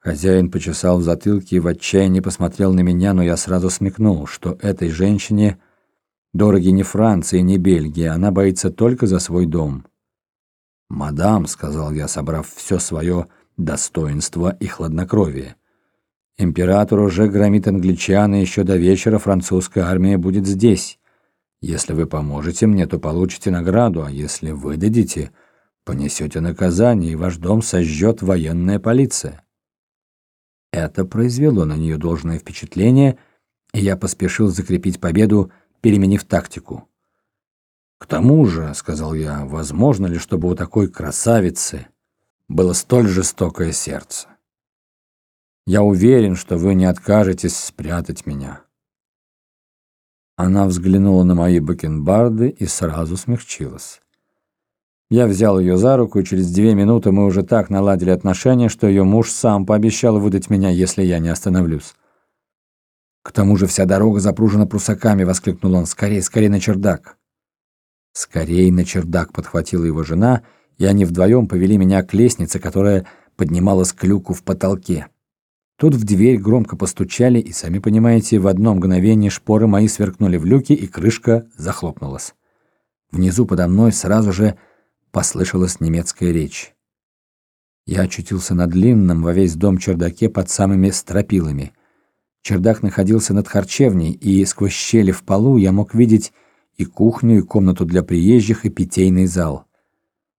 Хозяин почесал в затылке и в отчаянии посмотрел на меня, но я сразу смекнул, что этой женщине дороги не Франция не Бельгия, она боится только за свой дом. «Мадам», — сказал я, собрав все свое достоинство и хладнокровие, «император уже громит англичан, и еще до вечера французская армия будет здесь. Если вы поможете мне, то получите награду, а если выдадите, понесете наказание, и ваш дом сожжет военная полиция». Это произвело на нее должное впечатление, и я поспешил закрепить победу, переменив тактику. «К тому же», — сказал я, — «возможно ли, чтобы у такой красавицы было столь жестокое сердце? Я уверен, что вы не откажетесь спрятать меня». Она взглянула на мои бакенбарды и сразу смягчилась. Я взял ее за руку, и через две минуты мы уже так наладили отношения, что ее муж сам пообещал выдать меня, если я не остановлюсь. «К тому же вся дорога запружена прусаками!» — воскликнул он. «Скорей, скорей на чердак!» «Скорей на чердак!» — подхватила его жена, и они вдвоем повели меня к лестнице, которая поднималась к люку в потолке. Тут в дверь громко постучали, и, сами понимаете, в одно мгновение шпоры мои сверкнули в люке, и крышка захлопнулась. Внизу подо мной сразу же послышалась немецкая речь. Я очутился на длинном во весь дом чердаке под самыми стропилами. Чердак находился над харчевней, и сквозь щели в полу я мог видеть и кухню, и комнату для приезжих, и питейный зал.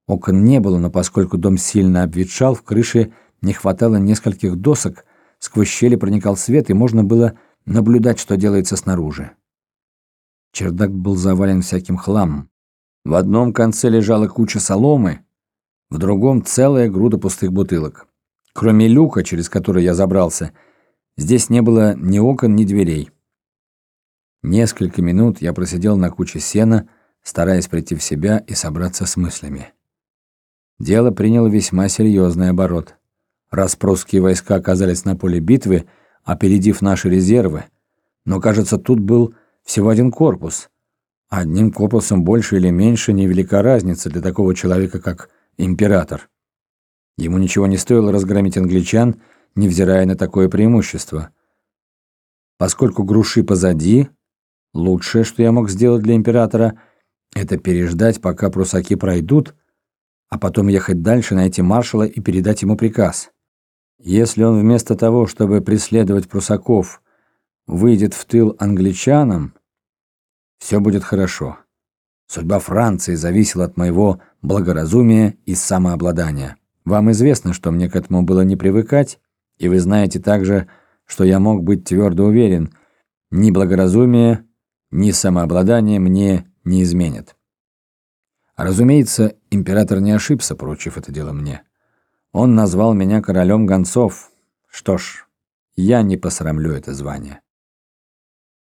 Окон не было, но поскольку дом сильно обветшал, в крыше не хватало нескольких досок, сквозь щели проникал свет, и можно было наблюдать, что делается снаружи. Чердак был завален всяким хламом. В одном конце лежала куча соломы, в другом целая груда пустых бутылок. Кроме люка, через который я забрался, здесь не было ни окон, ни дверей. Несколько минут я просидел на куче сена, стараясь прийти в себя и собраться с мыслями. Дело приняло весьма серьезный оборот. Раз прусские войска оказались на поле битвы, опередив наши резервы, но, кажется, тут был всего один корпус — Одним корпусом больше или меньше невелика разница для такого человека, как император. Ему ничего не стоило разгромить англичан, невзирая на такое преимущество. Поскольку груши позади, лучшее, что я мог сделать для императора, это переждать, пока прусаки пройдут, а потом ехать дальше, найти маршала и передать ему приказ. Если он вместо того, чтобы преследовать прусаков, выйдет в тыл англичанам, все будет хорошо. Судьба Франции зависела от моего благоразумия и самообладания. Вам известно, что мне к этому было не привыкать, и вы знаете также, что я мог быть твердо уверен, ни благоразумие, ни самообладание мне не изменят. Разумеется, император не ошибся, поручив это дело мне. Он назвал меня королем гонцов. Что ж, я не посрамлю это звание.